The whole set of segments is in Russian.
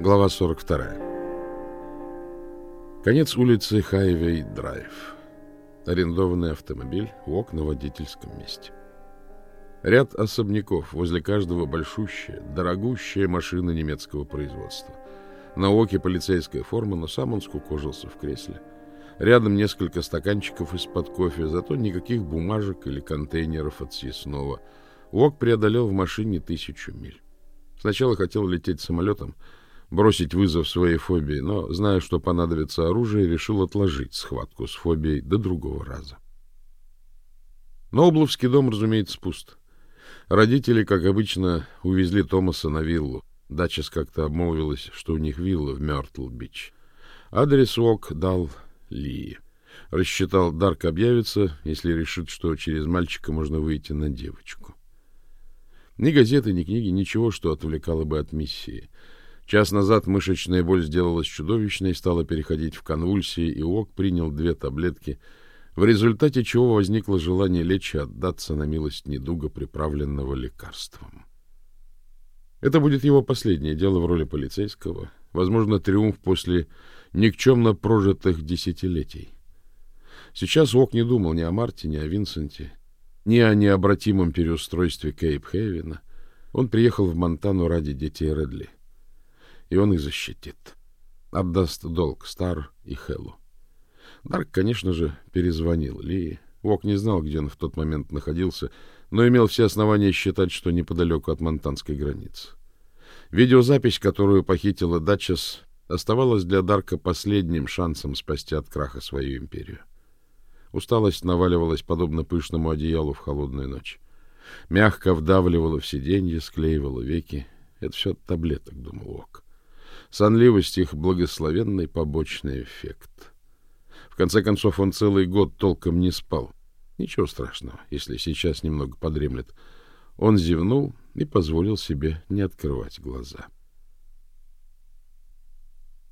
Глава 42. Конец улицы Хайвей-Драйв. Арендованный автомобиль, УОК на водительском месте. Ряд особняков, возле каждого большущая, дорогущая машина немецкого производства. На ОКе полицейская форма, но сам он скукожился в кресле. Рядом несколько стаканчиков из-под кофе, зато никаких бумажек или контейнеров от съестного. ОК преодолел в машине тысячу миль. Сначала хотел лететь самолетом, бросить вызов своей фобии, но, зная, что понадобится оружие, решил отложить схватку с фобией до другого раза. Ноубловский дом, разумеется, пуст. Родители, как обычно, увезли Томаса на виллу. Дача как-то обмолвилась, что у них вилла в Мёртл-Бич. Адрес ОК дал Ли. Рассчитал, Дарк объявится, если решит, что через мальчика можно выйти на девочку. Ни газеты, ни книги, ничего, что отвлекало бы от миссии. Час назад мышечная боль сделалась чудовищной, стала переходить в конвульсии, и ОК принял две таблетки — в результате чего возникло желание лечь и отдаться на милость недуга, приправленного лекарством. Это будет его последнее дело в роли полицейского, возможно, триумф после никчемно прожитых десятилетий. Сейчас Ок не думал ни о Марте, ни о Винсенте, ни о необратимом переустройстве Кейп-Хейвена. Он приехал в Монтану ради детей Редли, и он их защитит. Отдаст долг Стар и Хеллу. Дарк, конечно же, перезвонил Ли. Вок не знал, где он в тот момент находился, но имел все основания считать, что неподалеку от монтанской границы. Видеозапись, которую похитила Датчес, оставалась для Дарка последним шансом спасти от краха свою империю. Усталость наваливалась подобно пышному одеялу в холодную ночь. Мягко вдавливала в сиденье, склеивала веки. Это все от таблеток, думал Вок. Сонливость их благословенный побочный эффект конце концов, он целый год толком не спал. Ничего страшного, если сейчас немного подремлет. Он зевнул и позволил себе не открывать глаза.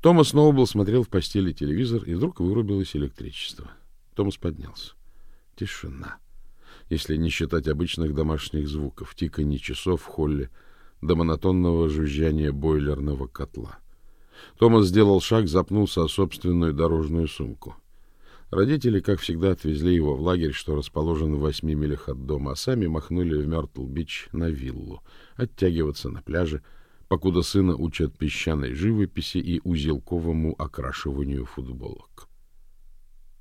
Томас Ноубл смотрел в постели телевизор, и вдруг вырубилось электричество. Томас поднялся. Тишина. Если не считать обычных домашних звуков, тиканье часов в холле, до монотонного жужжания бойлерного котла. Томас сделал шаг, запнулся о собственную дорожную сумку. Родители, как всегда, отвезли его в лагерь, что расположен в восьми милях от дома, а сами махнули в Мёртл-Бич на виллу, оттягиваться на пляже, покуда сына учат песчаной живописи и узелковому окрашиванию футболок.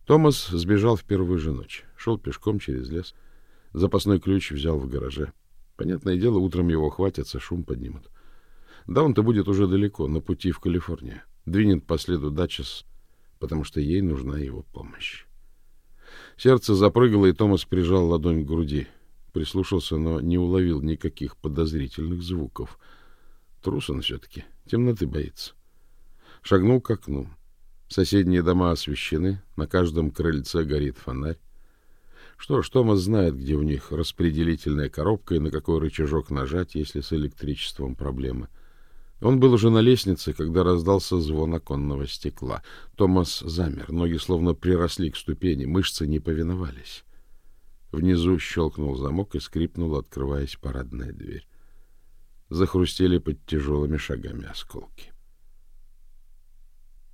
Томас сбежал в первую же ночь, шел пешком через лес, запасной ключ взял в гараже. Понятное дело, утром его хватятся, шум поднимут. Да он-то будет уже далеко, на пути в Калифорнию. Двинет по следу Дачес потому что ей нужна его помощь. Сердце запрыгало, и Томас прижал ладонь к груди. Прислушался, но не уловил никаких подозрительных звуков. Трус он все-таки, темноты боится. Шагнул к окну. Соседние дома освещены, на каждом крыльце горит фонарь. Что ж, Томас знает, где у них распределительная коробка и на какой рычажок нажать, если с электричеством проблемы. — он был уже на лестнице, когда раздался звон оконного стекла. Томас замер, ноги словно приросли к ступени, мышцы не повиновались. Внизу щелкнул замок и скрипнула, открываясь парадная дверь. Захрустели под тяжелыми шагами осколки.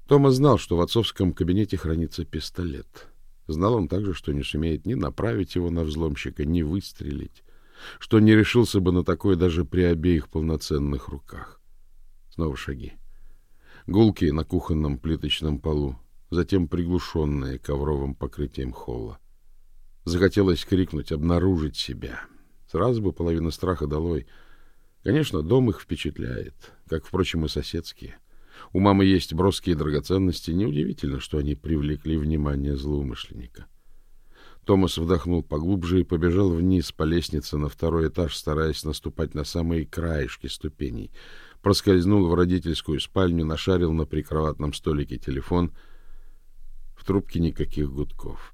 Томас знал, что в отцовском кабинете хранится пистолет. Знал он также, что не сумеет ни направить его на взломщика, ни выстрелить, что не решился бы на такое даже при обеих полноценных руках. Снова шаги. Гулки на кухонном плиточном полу, затем приглушенные ковровым покрытием холла. Захотелось крикнуть, обнаружить себя. Сразу бы половина страха долой. Конечно, дом их впечатляет, как, впрочем, и соседские. У мамы есть броские драгоценности. Неудивительно, что они привлекли внимание злоумышленника. Томас вдохнул поглубже и побежал вниз по лестнице на второй этаж, стараясь наступать на самые краешки ступеней — проскользнул в родительскую спальню, нашарил на прикроватном столике телефон. В трубке никаких гудков.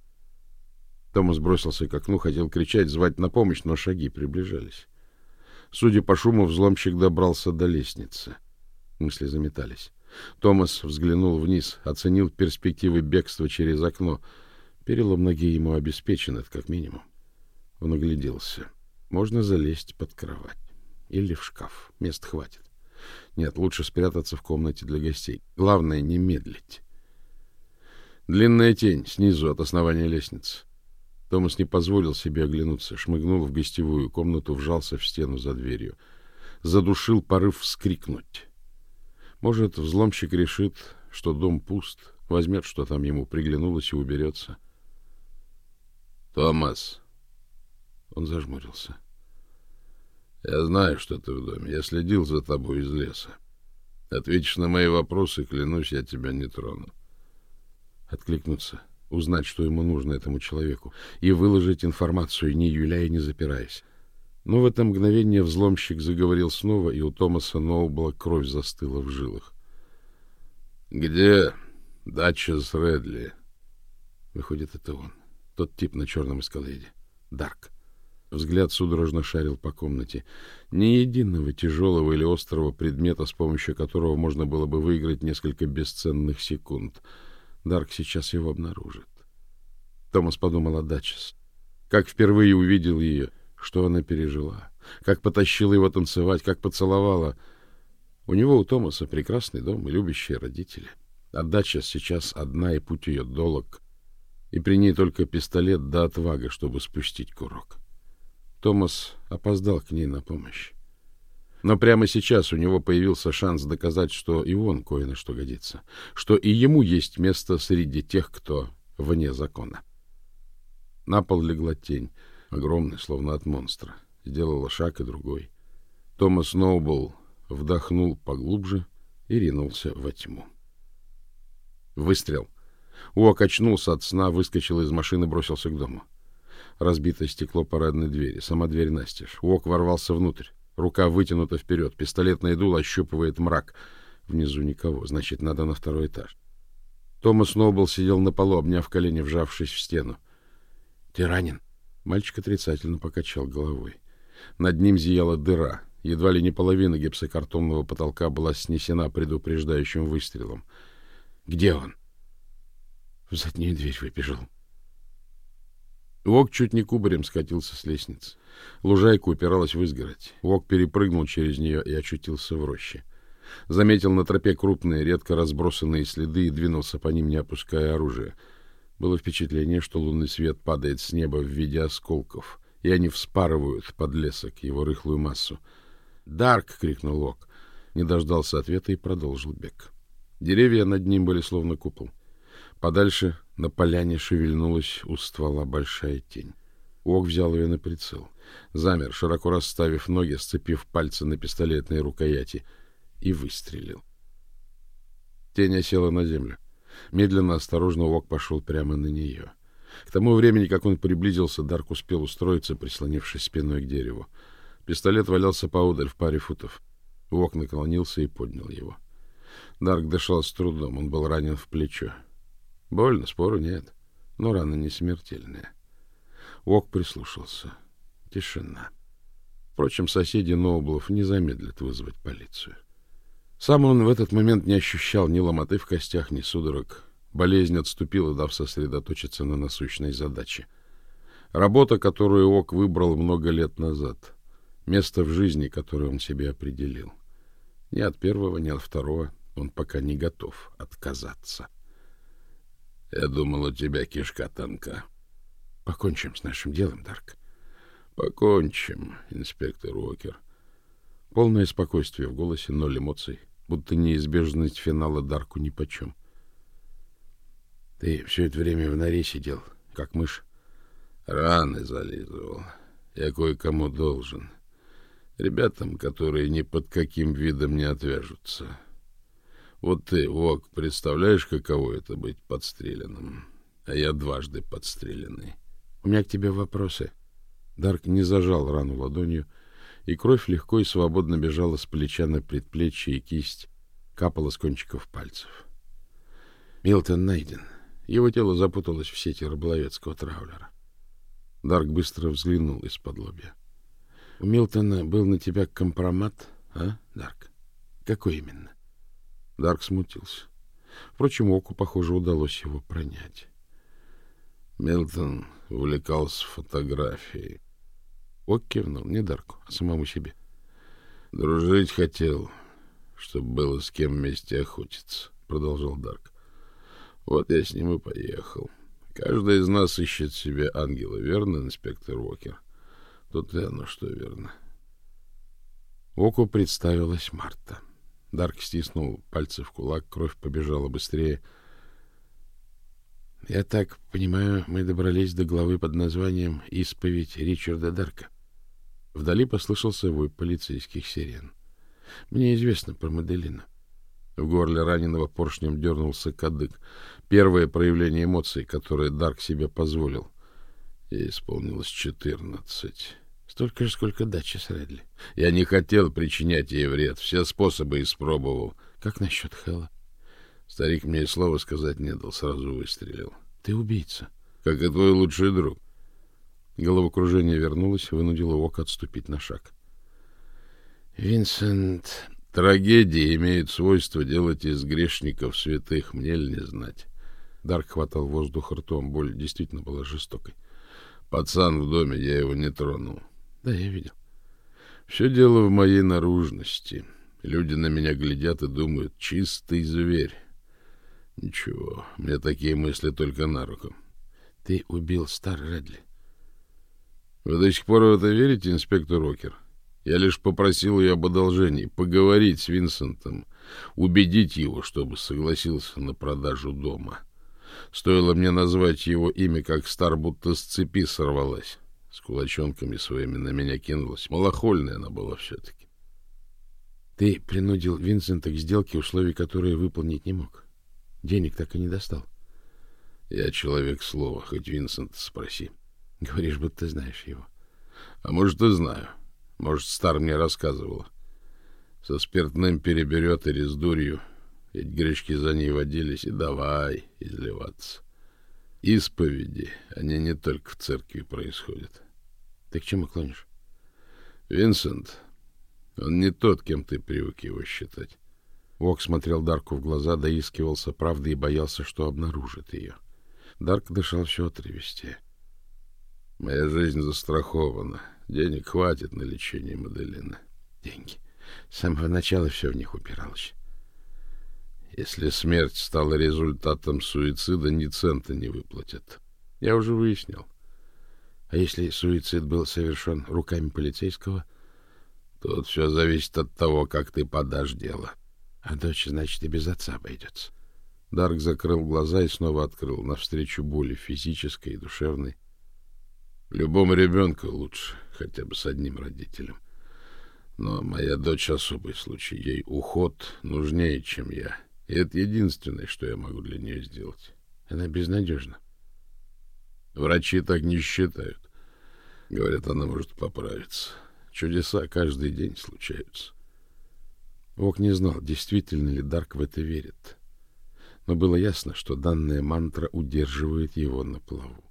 Томас бросился к окну, хотел кричать, звать на помощь, но шаги приближались. Судя по шуму, взломщик добрался до лестницы. Мысли заметались. Томас взглянул вниз, оценил перспективы бегства через окно. Перелом ноги ему обеспечен, это как минимум. Он огляделся. Можно залезть под кровать или в шкаф. Мест хватит. Нет, лучше спрятаться в комнате для гостей. Главное — не медлить. Длинная тень снизу от основания лестницы. Томас не позволил себе оглянуться, шмыгнул в гостевую комнату, вжался в стену за дверью. Задушил порыв вскрикнуть. Может, взломщик решит, что дом пуст, возьмет, что там ему приглянулось и уберется. «Томас!» Он зажмурился. «Я знаю, что ты в доме. Я следил за тобой из леса. Ответишь на мои вопросы, клянусь, я тебя не трону откликнуться, узнать, что ему нужно этому человеку, и выложить информацию, не юляя, не запираясь. Но в это мгновение взломщик заговорил снова, и у Томаса Ноубла кровь застыла в жилах. «Где дача с Редли?» Выходит, это он. Тот тип на черном эскалейде. Дарк. Взгляд судорожно шарил по комнате. Ни единого тяжелого или острого предмета, с помощью которого можно было бы выиграть несколько бесценных секунд — Дарк сейчас его обнаружит. Томас подумал о Датчес. Как впервые увидел ее, что она пережила, как потащила его танцевать, как поцеловала. У него, у Томаса, прекрасный дом и любящие родители. А Датчес сейчас одна, и путь ее долог. И при ней только пистолет да отвага, чтобы спустить курок. Томас опоздал к ней на помощь. Но прямо сейчас у него появился шанс доказать, что и он кое на что годится, что и ему есть место среди тех, кто вне закона. На пол легла тень, огромная, словно от монстра. Сделала шаг и другой. Томас Сноуболл вдохнул поглубже и ринулся во тьму. Выстрел. Уок очнулся от сна, выскочил из машины, бросился к дому. Разбитое стекло парадной двери, сама дверь настежь. Уок ворвался внутрь. Рука вытянута вперед, пистолетный дул ощупывает мрак. Внизу никого, значит, надо на второй этаж. Томас Нобл сидел на полу, обняв колени, вжавшись в стену. — Ты ранен? Мальчик отрицательно покачал головой. Над ним зияла дыра. Едва ли не половина гипсокартонного потолка была снесена предупреждающим выстрелом. — Где он? — В заднюю дверь выбежал. Вок чуть не кубарем скатился с лестницы. Лужайка упиралась в изгородь. Вок перепрыгнул через нее и очутился в роще. Заметил на тропе крупные, редко разбросанные следы и двинулся по ним, не опуская оружия. Было впечатление, что лунный свет падает с неба в виде осколков, и они вспарывают под лесок его рыхлую массу. «Дарк!» — крикнул Вок. Не дождался ответа и продолжил бег. Деревья над ним были словно купол. Подальше на поляне шевельнулась у ствола большая тень. Ок взял ее на прицел. Замер, широко расставив ноги, сцепив пальцы на пистолетной рукояти, и выстрелил. Тень осела на землю. Медленно, осторожно Ок пошел прямо на нее. К тому времени, как он приблизился, Дарк успел устроиться, прислонившись спиной к дереву. Пистолет валялся поодаль в паре футов. Ок наклонился и поднял его. Дарк дышал с трудом, он был ранен в плечо. Больно, спору нет, но рана не смертельная. Ок прислушался. Тишина. Впрочем, соседи Ноублов не замедлят вызвать полицию. Сам он в этот момент не ощущал ни ломоты в костях, ни судорог. Болезнь отступила, дав сосредоточиться на насущной задаче. Работа, которую Ок выбрал много лет назад. Место в жизни, которое он себе определил. Ни от первого, ни от второго он пока не готов отказаться. Я думал, у тебя кишка тонка. Покончим с нашим делом, Дарк. Покончим, инспектор Уокер. Полное спокойствие в голосе, ноль эмоций, будто неизбежность финала Дарку нипочем. Ты все это время в норе сидел, как мышь. Раны зализывал. Я кое-кому должен. Ребятам, которые ни под каким видом не отвяжутся. Вот ты, Вок, представляешь, каково это быть подстреленным? А я дважды подстреленный. У меня к тебе вопросы. Дарк не зажал рану ладонью, и кровь легко и свободно бежала с плеча на предплечье и кисть, капала с кончиков пальцев. Милтон найден. Его тело запуталось в сети рыболовецкого траулера. Дарк быстро взглянул из-под лобья. У Милтона был на тебя компромат, а, Дарк? Какой именно? Дарк смутился. Впрочем, Оку, похоже, удалось его пронять. Милтон увлекался фотографией. Ок кивнул, не Дарку, а самому себе. Дружить хотел, чтобы было с кем вместе охотиться, — продолжал Дарк. Вот я с ним и поехал. Каждый из нас ищет себе ангела, верно, инспектор Уокер? Тут и оно что верно. Оку представилась Марта. Дарк стиснул пальцы в кулак, кровь побежала быстрее. Я так понимаю, мы добрались до главы под названием «Исповедь Ричарда Дарка». Вдали послышался вой полицейских сирен. Мне известно про Маделина. В горле раненого поршнем дернулся кадык. Первое проявление эмоций, которое Дарк себе позволил. Ей исполнилось четырнадцать. Столько же, сколько дачи с Редли. Я не хотел причинять ей вред. Все способы испробовал. Как насчет Хэлла? Старик мне и слова сказать не дал, сразу выстрелил. Ты убийца. Как и твой лучший друг. Головокружение вернулось, вынудило Ок отступить на шаг. Винсент, трагедии имеют свойство делать из грешников святых, мне ли не знать. Дарк хватал воздух ртом, боль действительно была жестокой. Пацан в доме, я его не тронул. Да, я видел. Все дело в моей наружности. Люди на меня глядят и думают, чистый зверь. Ничего, мне такие мысли только на руку. Ты убил Стар Редли. Вы до сих пор в это верите, инспектор Рокер? Я лишь попросил ее об одолжении, поговорить с Винсентом, убедить его, чтобы согласился на продажу дома. Стоило мне назвать его имя, как Стар будто с цепи сорвалась. С кулачонками своими на меня кинулась. Малохольная она была все-таки. Ты принудил Винсента к сделке, условий которые выполнить не мог. Денег так и не достал. Я человек слова, хоть Винсента спроси. — Говоришь, будто знаешь его. А может, и знаю. Может, Стар мне рассказывал. Со спиртным переберет или с дурью. Ведь грешки за ней водились, и давай изливаться. Исповеди, они не только в церкви происходят. Ты к чему клонишь? Винсент, он не тот, кем ты привык его считать. Вок смотрел Дарку в глаза, доискивался правды и боялся, что обнаружит ее. Дарк дышал все отрывистее. Моя жизнь застрахована. Денег хватит на лечение Маделины. Деньги. С самого начала все в них упиралось. Если смерть стала результатом суицида, ни цента не выплатят. Я уже выяснил. А если суицид был совершен руками полицейского? Тут все зависит от того, как ты подашь дело. А дочь, значит, и без отца обойдется. Дарк закрыл глаза и снова открыл, навстречу боли физической и душевной. Любому ребенку лучше, хотя бы с одним родителем. Но моя дочь особый случай. Ей уход нужнее, чем я. И это единственное, что я могу для нее сделать. Она безнадежна. Врачи так не считают. Говорят, она может поправиться. Чудеса каждый день случаются. Ок не знал, действительно ли Дарк в это верит. Но было ясно, что данная мантра удерживает его на плаву.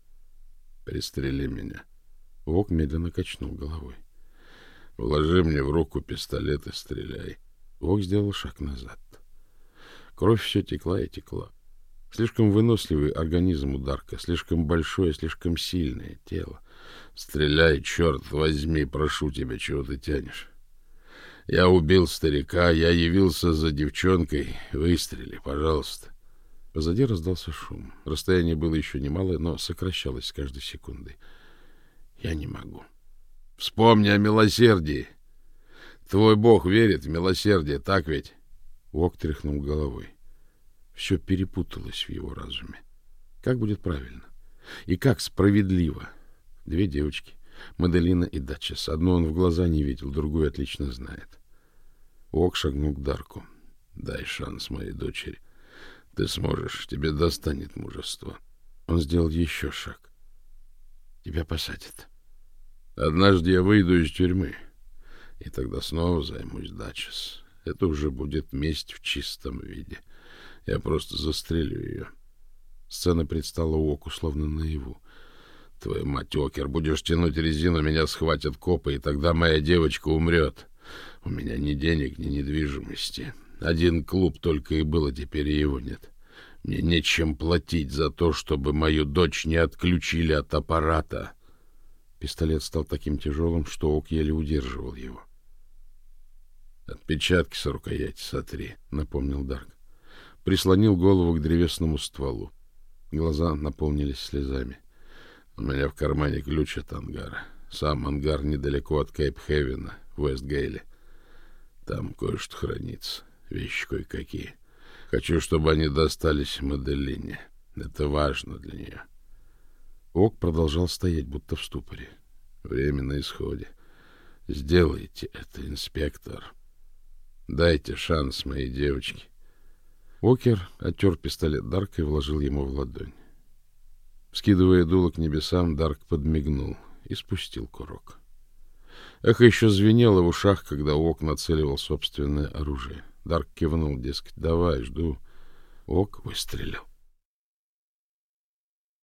Пристрели меня. Вок медленно качнул головой. Вложи мне в руку пистолет и стреляй. Вок сделал шаг назад. Кровь все текла и текла. Слишком выносливый организм у Дарка, слишком большое, слишком сильное тело. Стреляй, черт возьми, прошу тебя, чего ты тянешь? Я убил старика, я явился за девчонкой. Выстрели, пожалуйста. Позади раздался шум. Расстояние было еще немалое, но сокращалось с каждой секундой. Я не могу. Вспомни о милосердии. Твой Бог верит в милосердие, так ведь? Вок тряхнул головой. Все перепуталось в его разуме. Как будет правильно? И как справедливо? Две девочки, Маделина и Датчес. Одну он в глаза не видел, другую отлично знает. Вок шагнул к Дарку. Дай шанс моей дочери. — ты сможешь, тебе достанет мужество. Он сделал еще шаг. Тебя посадят. Однажды я выйду из тюрьмы, и тогда снова займусь Дачес. Это уже будет месть в чистом виде. Я просто застрелю ее. Сцена предстала у Оку словно наяву. Твою мать, Окер, будешь тянуть резину, меня схватят копы, и тогда моя девочка умрет. У меня ни денег, ни недвижимости. Один клуб только и было, теперь его нет. Мне нечем платить за то, чтобы мою дочь не отключили от аппарата. Пистолет стал таким тяжелым, что Ок еле удерживал его. Отпечатки с рукояти сотри, напомнил Дарк. Прислонил голову к древесному стволу. Глаза наполнились слезами. У меня в кармане ключ от ангара. Сам ангар недалеко от Кейп-Хевена, в Вестгейле. Там кое-что хранится, вещи кое-какие. Хочу, чтобы они достались Маделине. Это важно для нее. Ок продолжал стоять, будто в ступоре. Время на исходе. Сделайте это, инспектор. Дайте шанс моей девочке. Окер оттер пистолет Дарка и вложил ему в ладонь. Скидывая дуло к небесам, Дарк подмигнул и спустил курок. Эхо еще звенело в ушах, когда Ок нацеливал собственное оружие. Дарк кивнул, дескать, давай, жду. Ок выстрелил.